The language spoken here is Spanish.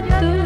tú.